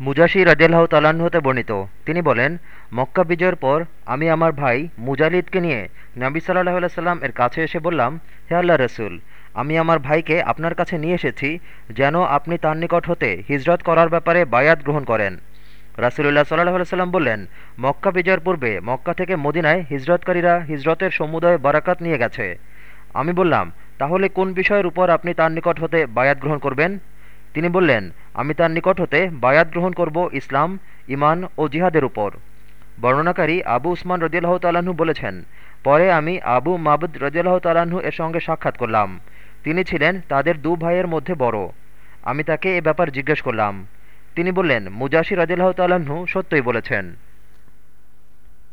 মুজাশি রাজিয়াল্লাহ তালাহ হতে বর্ণিত। তিনি বলেন, মক্কা বিজয়ের পর আমি আমার ভাই মুজালিদকে নিয়ে নাবি সাল্লাহ সাল্লাম এর কাছে এসে বললাম, হে আল্লাহ রসুল, আমি আমার ভাইকে আপনার কাছে নিয়ে এসেছি যেন আপনি তার নিকট হতে হিজরত করার ব্যাপারে বায়াত গ্রহণ করেন। রাসুলুল্লাহ সাল্লাহ সাল্লাম বললেন, মক্কা বিজয়ের পূর্বে মক্কা থেকে মদিনায় হিজরতকারীরা হিজরতের সমুদয় বারাকাত নিয়ে গেছে। আমি বললাম, তাহলে কোন বিষয়ের উপর আপনি তার নিকট হতে বায়াত গ্রহণ করবেন? তিনি বললেন, আমি তার নিকট হতে বায়াত গ্রহণ করব ইসলাম ইমান ও জিহাদের উপর। বর্ণনাকারী আবু উসমান রদিয়াল্লাহ তালাহু বলেছেন, পরে আমি আবু মাবুদ রদিয়াল্লাহ তালাহু এর সঙ্গে সাক্ষাৎ করলাম। তিনি ছিলেন তাদের দু ভাইয়ের মধ্যে বড়। আমি তাকে এ ব্যাপার জিজ্ঞেস করলাম। তিনি বললেন মুজাসির রদিল্লাহ তালাহু সত্যই বলেছেন।